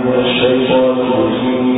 من الشيطان الرجيم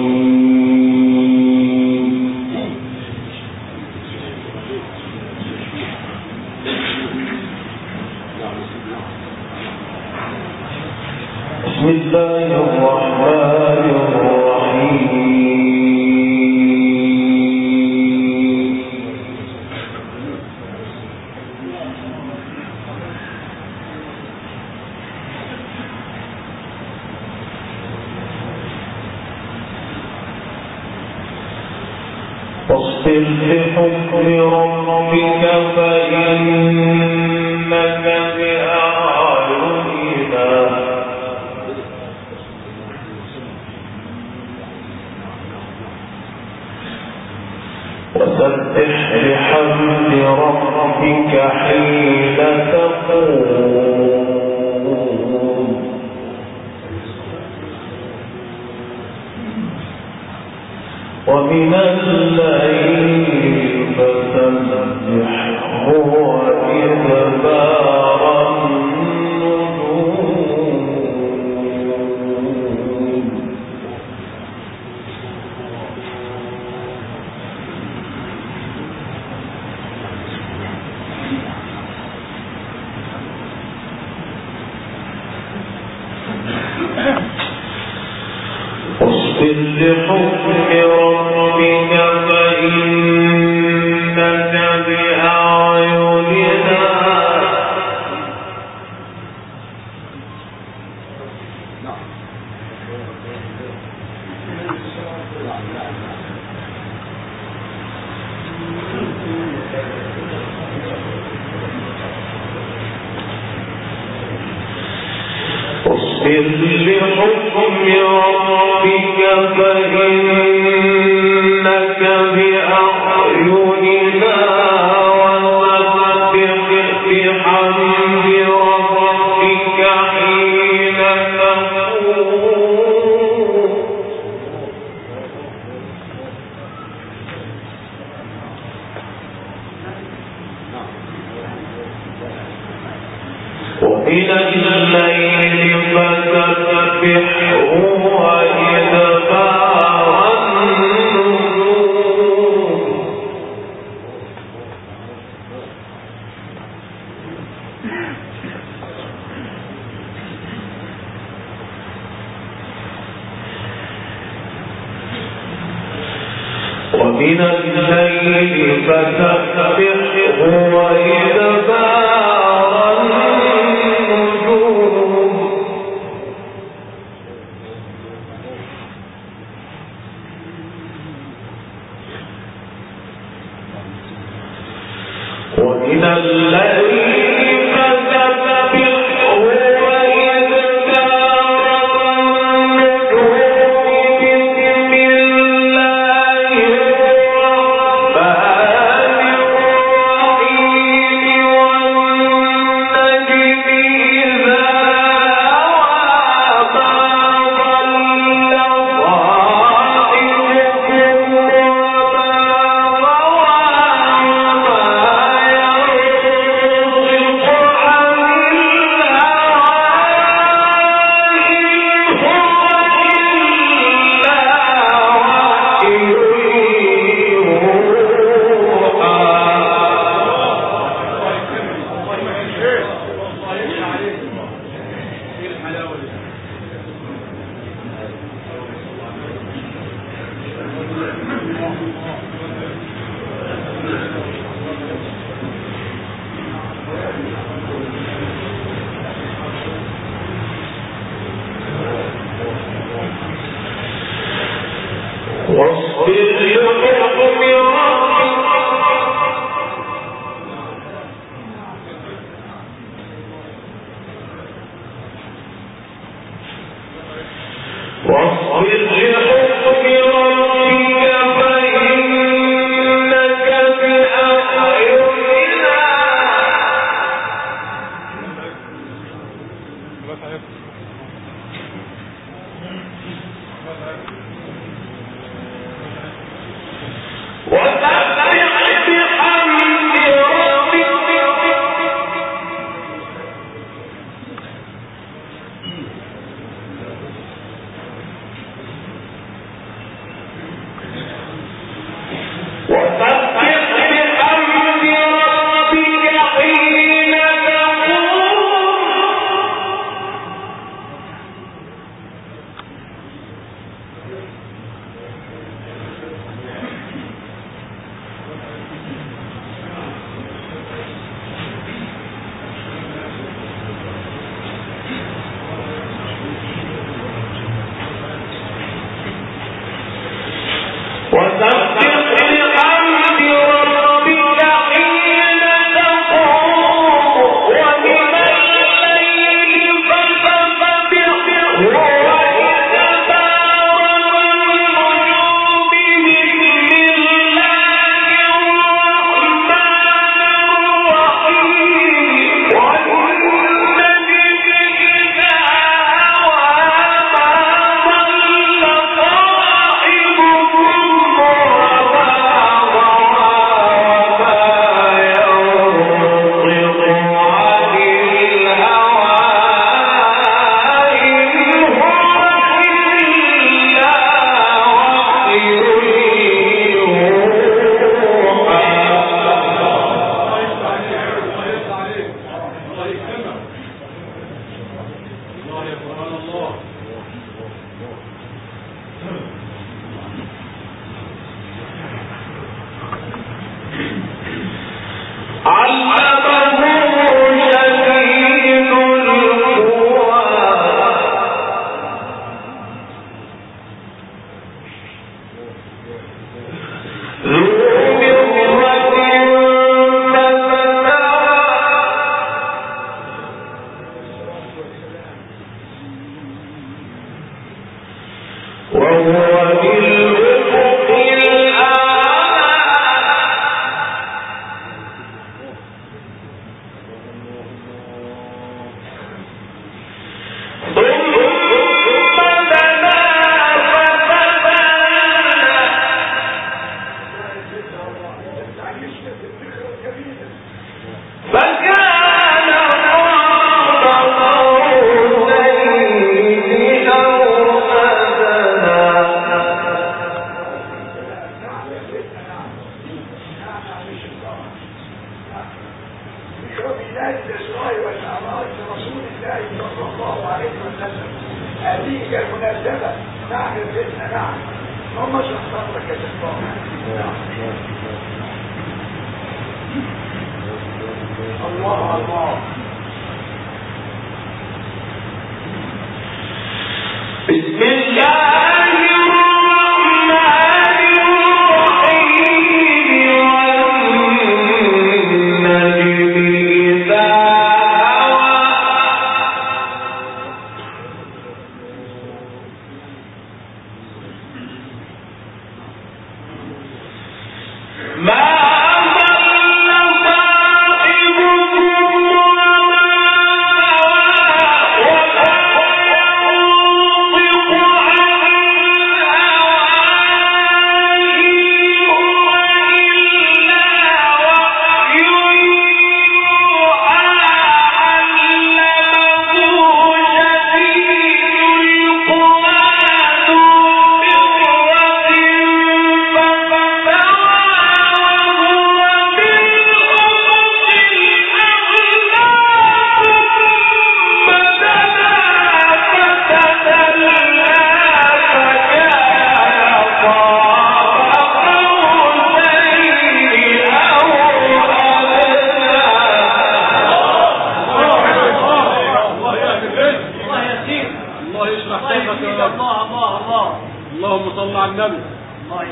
الله. اللهم صل على النبي. الله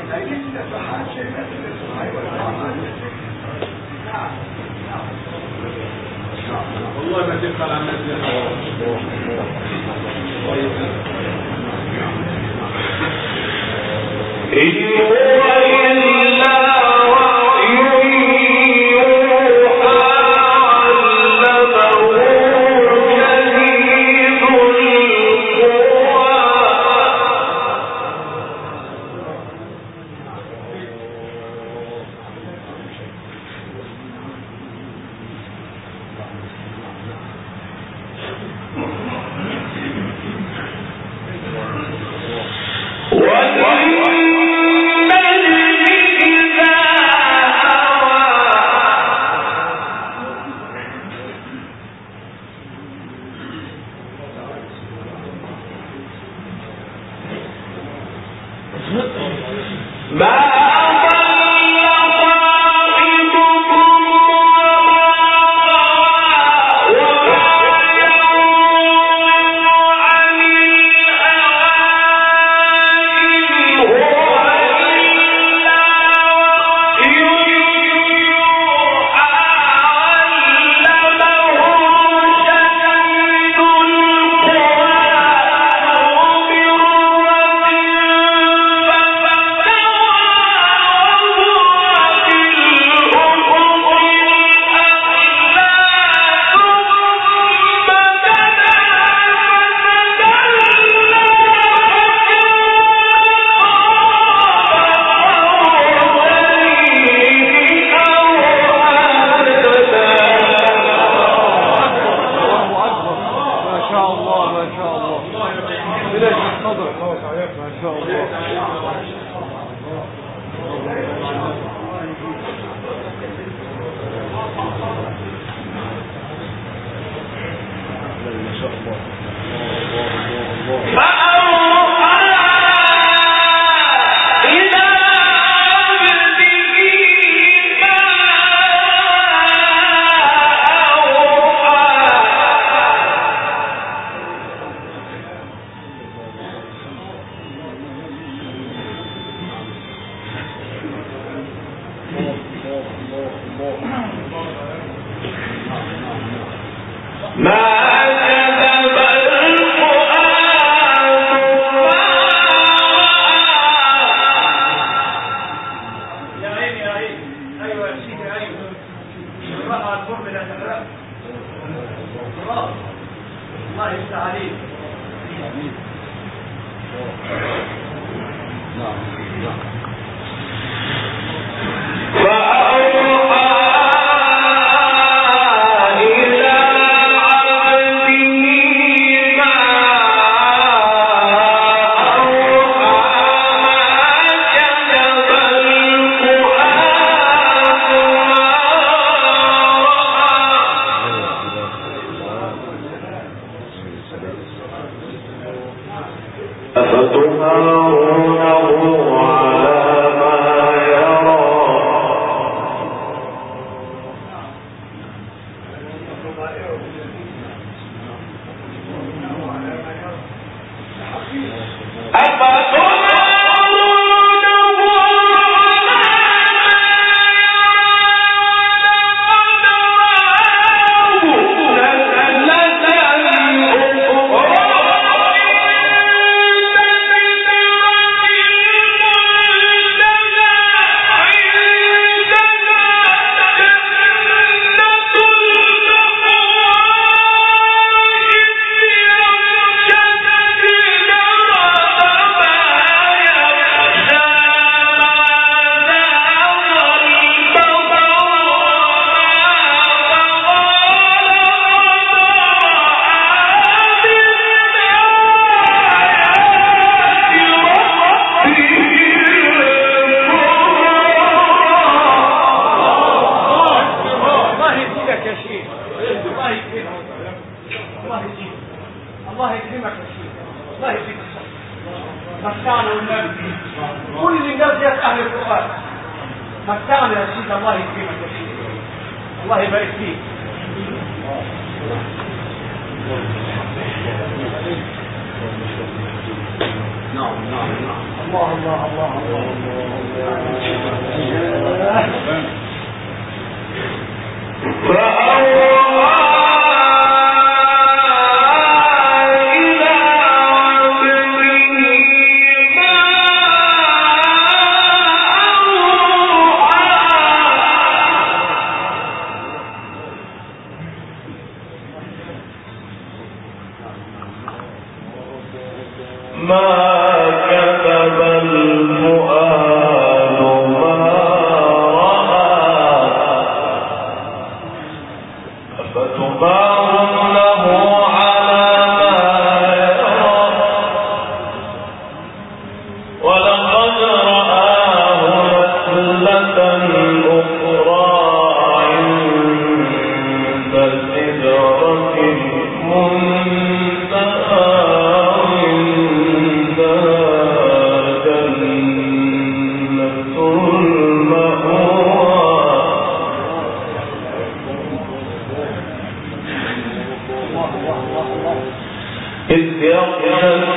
والله ما تبقى خلاص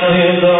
الله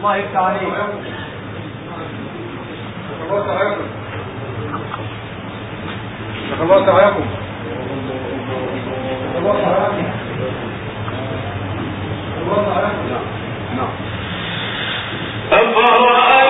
الله يفتح عليك خلاص عليكم. خلاص عليكم. خلاص عليكم. خلاص عليكم. نعم أفرأيت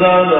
Ramadan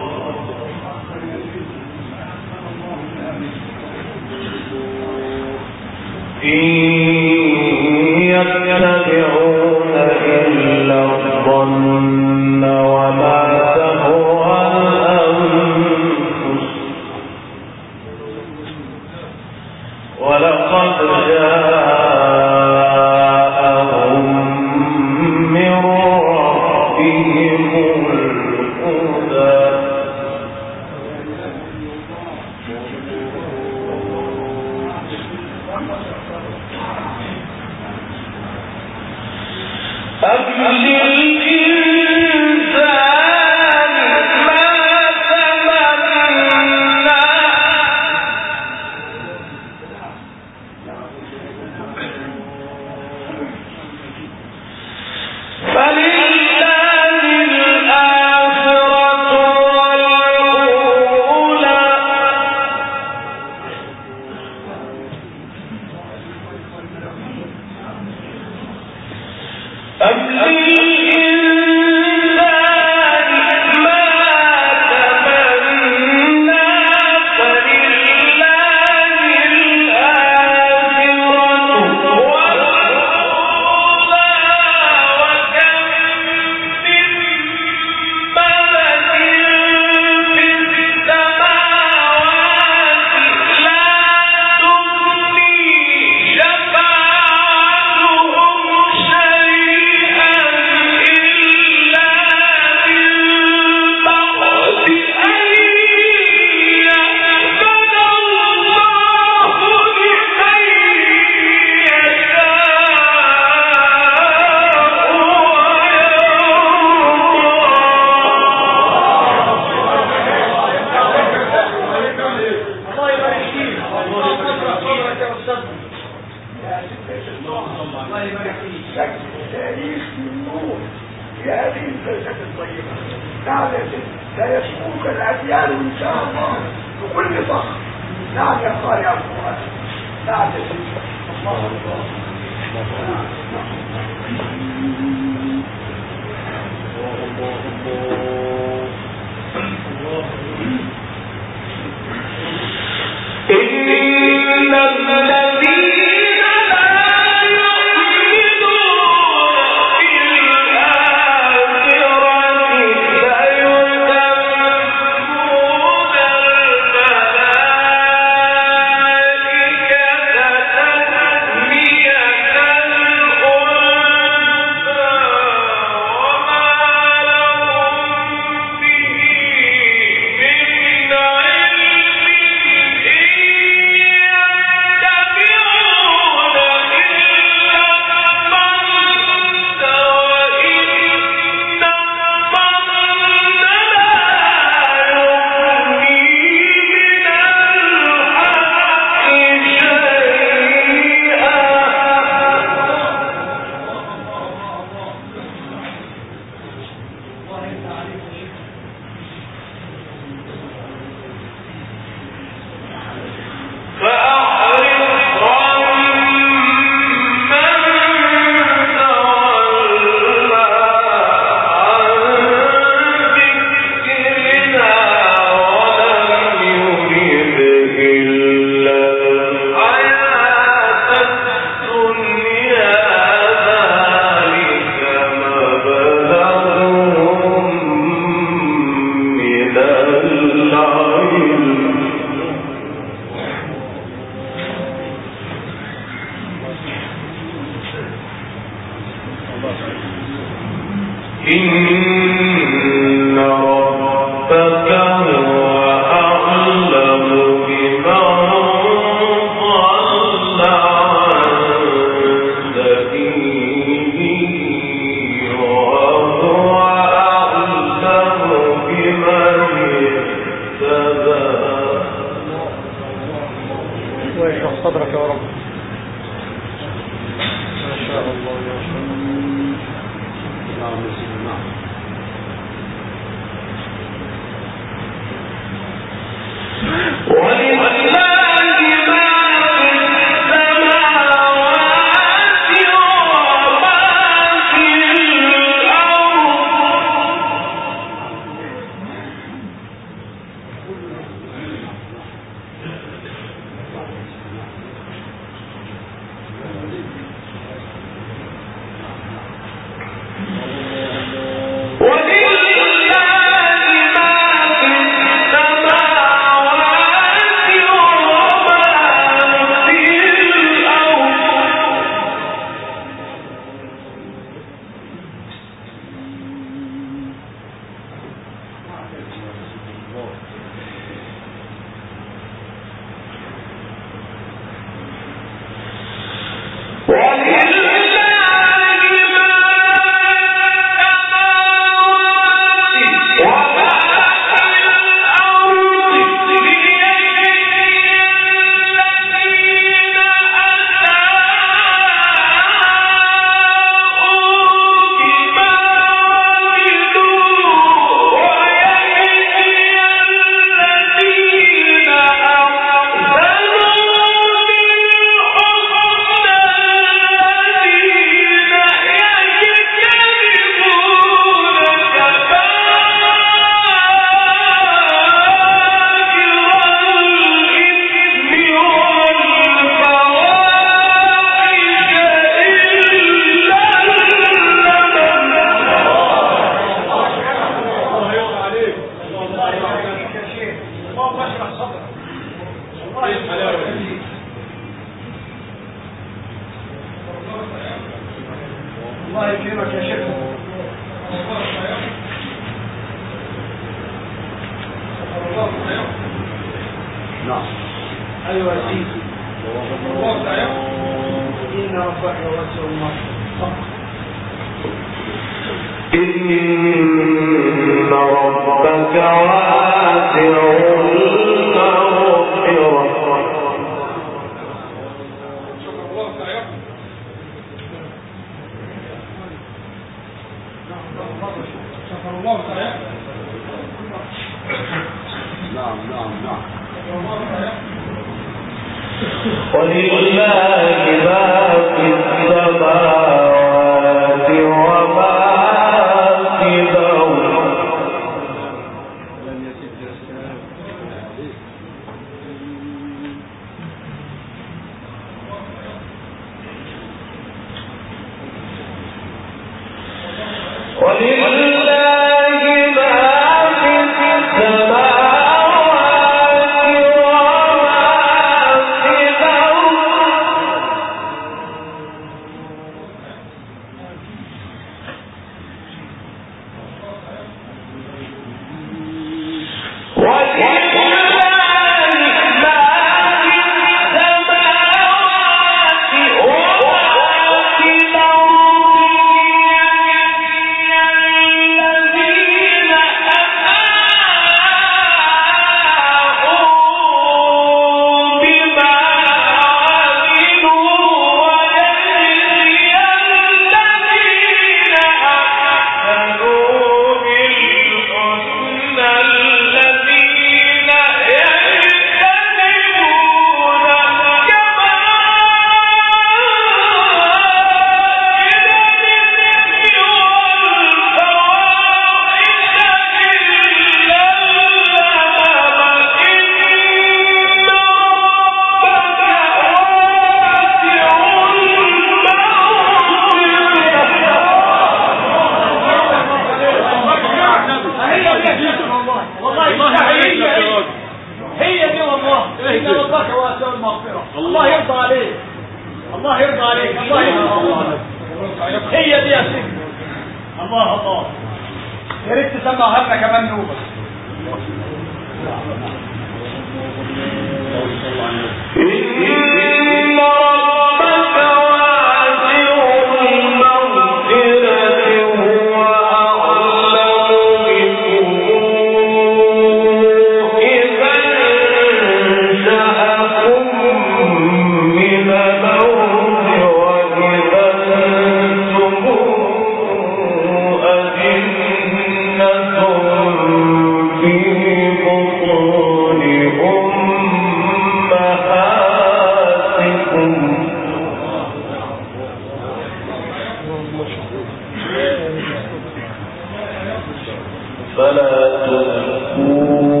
تزكوا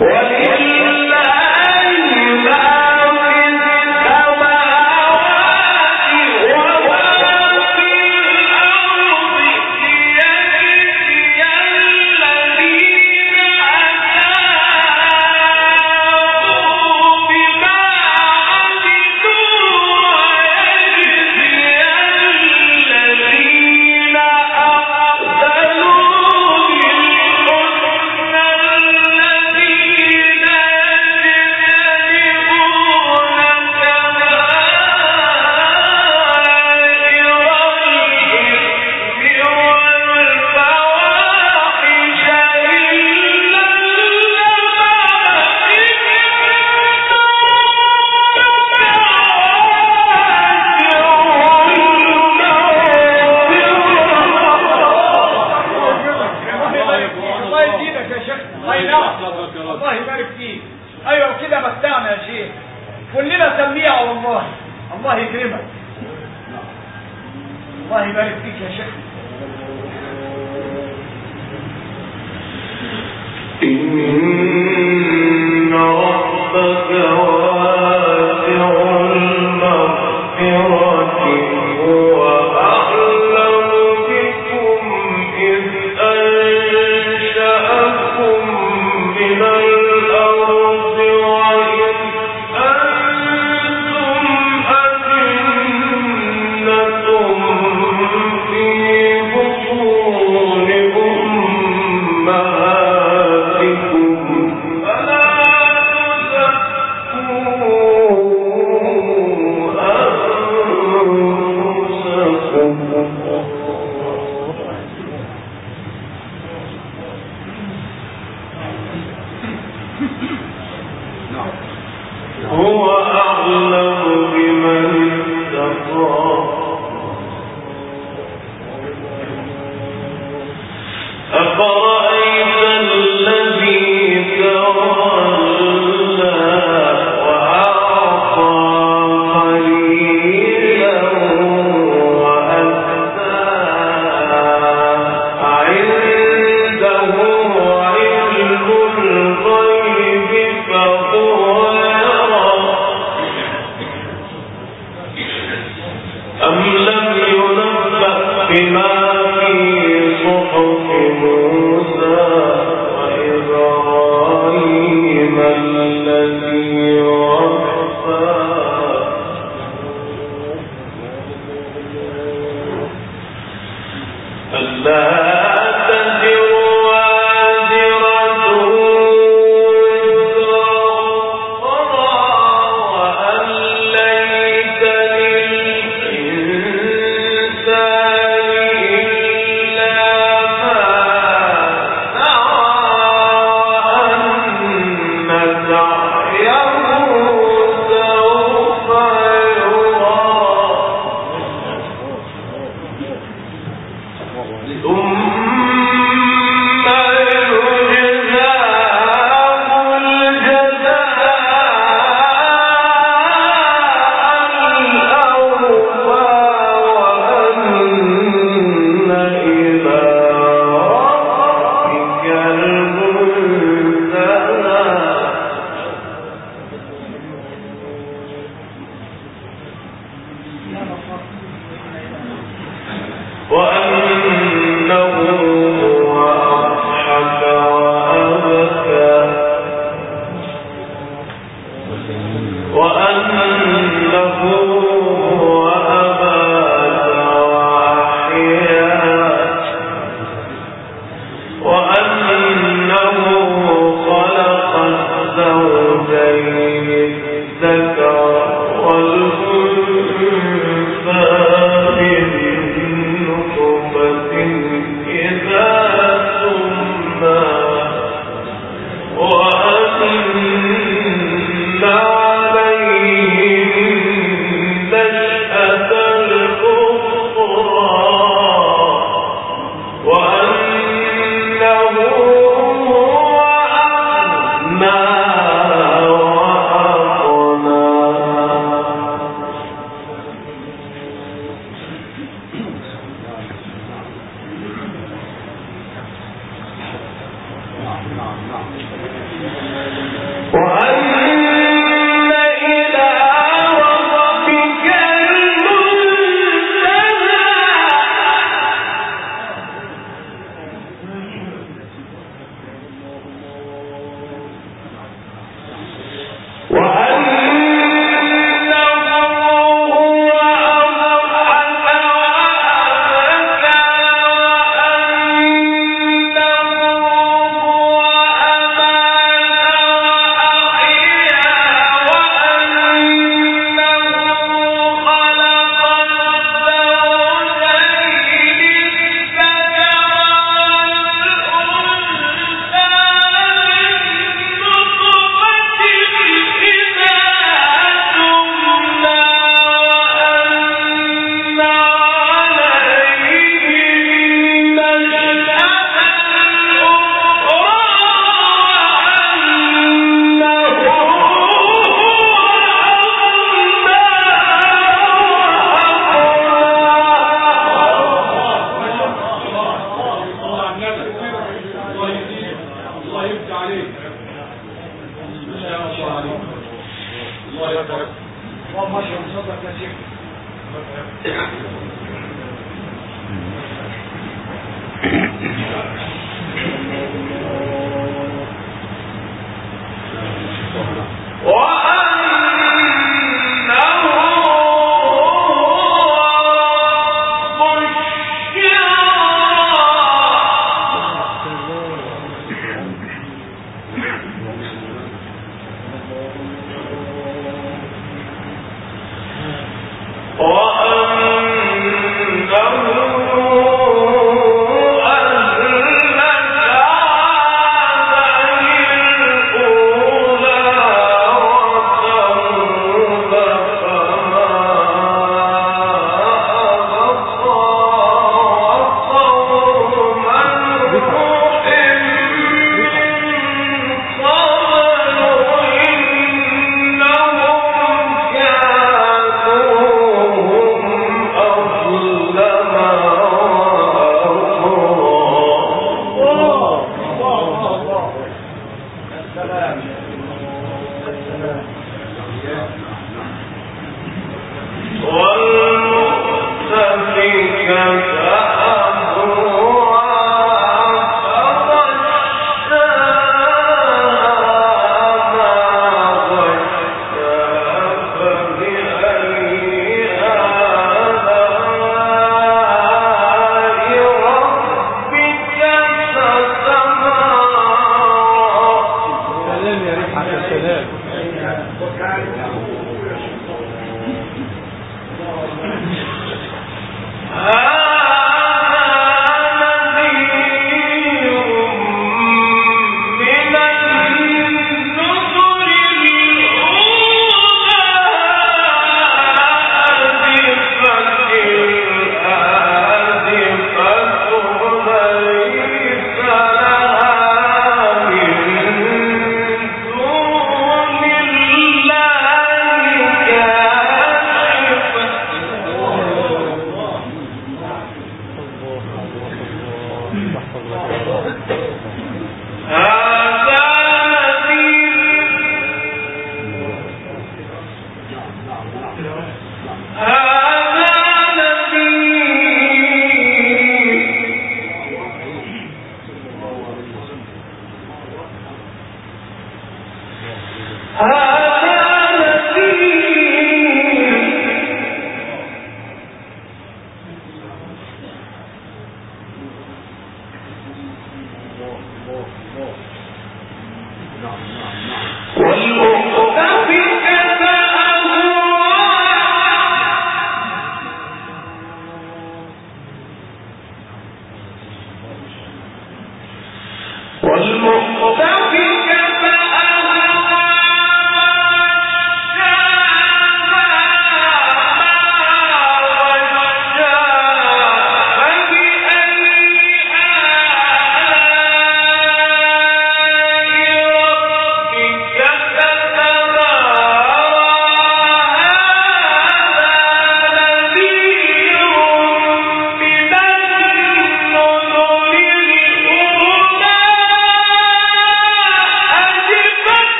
Olhe هو أعلم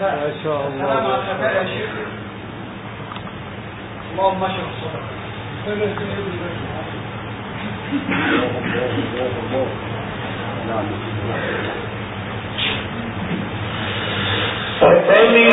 ما شاء الله. اللهم صدرك. فمن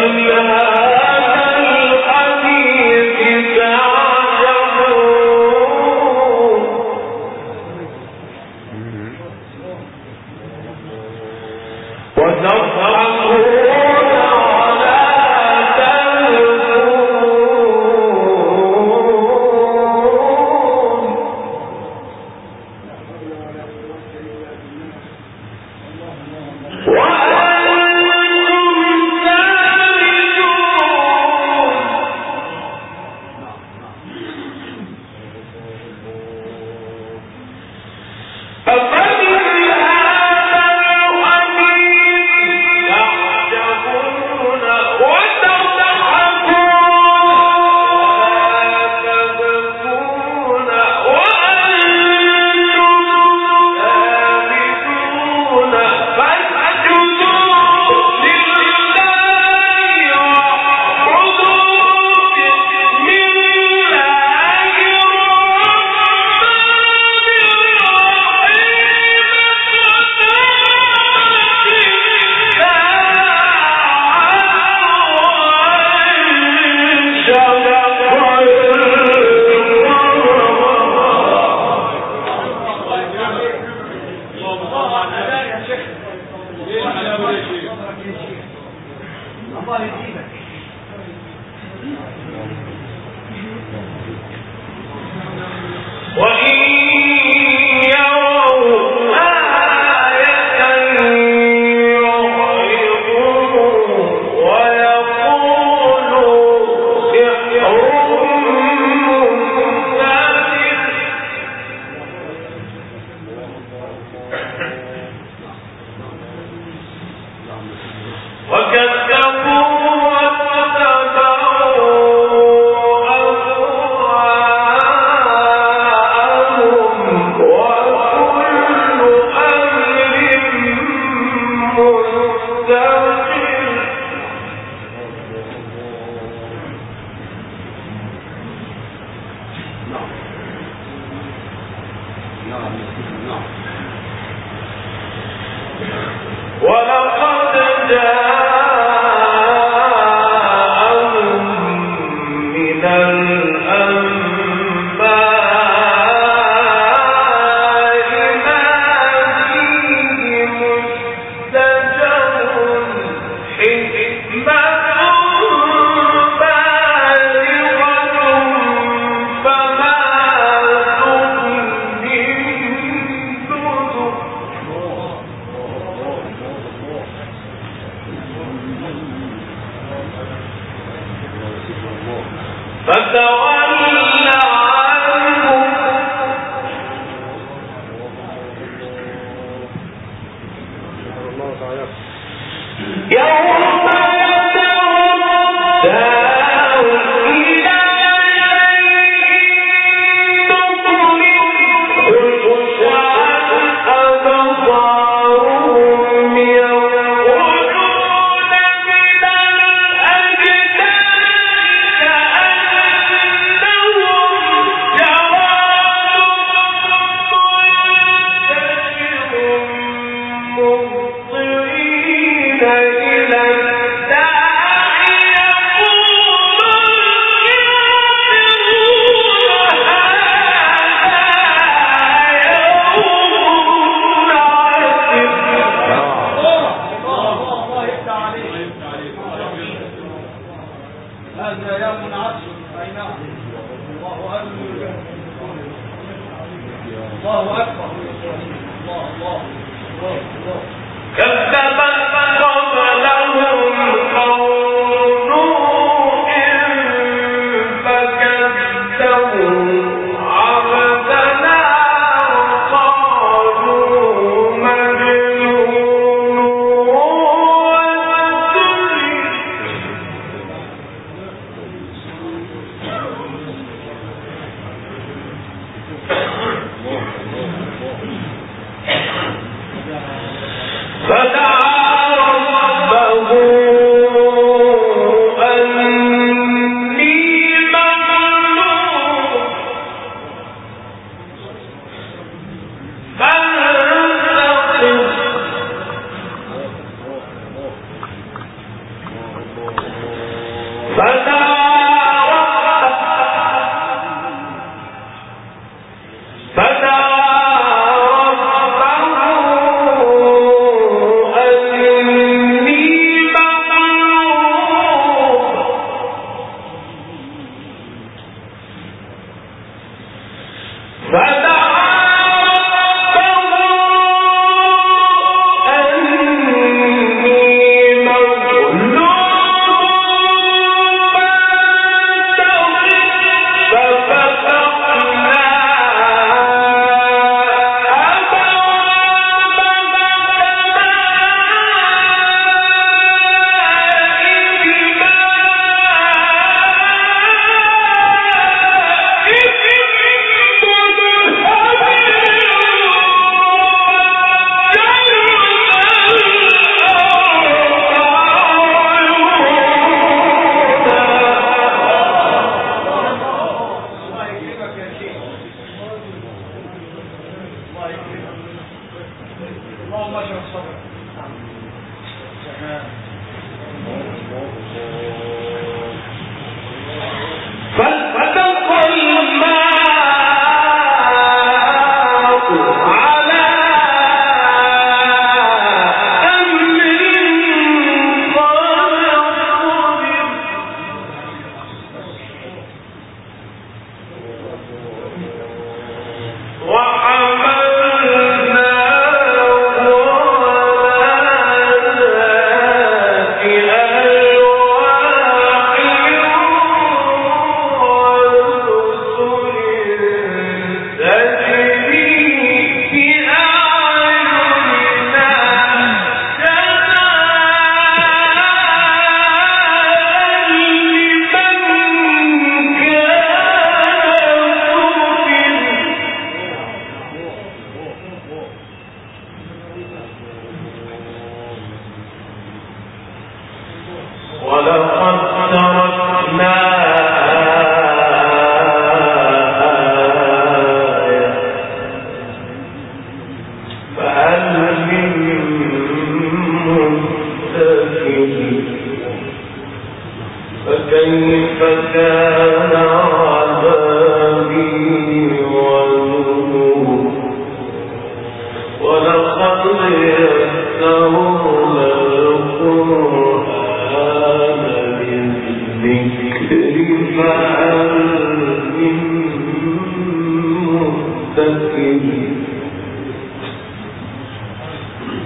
مدكر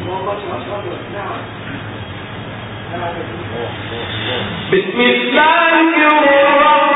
اللهم اشرح صدرك نعم نعم بسم الله الرحمن